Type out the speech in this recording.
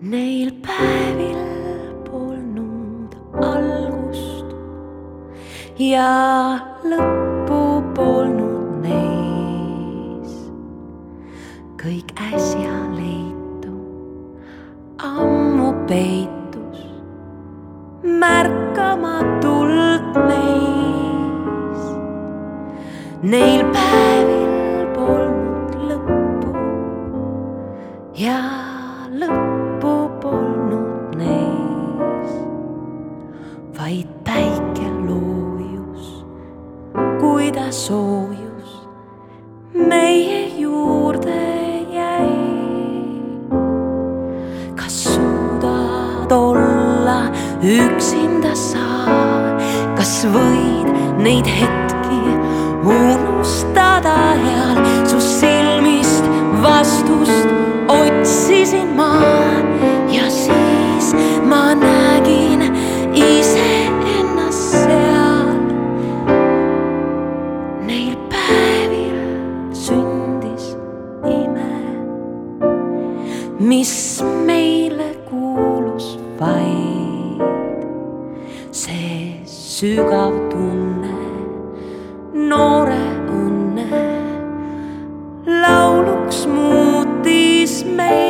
Neil päevil polnud algust ja lõppu polnud neis. kõik äsja leitu, ammu peitus, märkamatult meis. Neil päevil soojus meie juurde jäi. kas suudad olla üksinda sa, kas võid neid hetki unustada ja su silmist vastust otsisin ma mis meile kuulus vaid see sügav tunne, noore õnne lauluks muutis meid.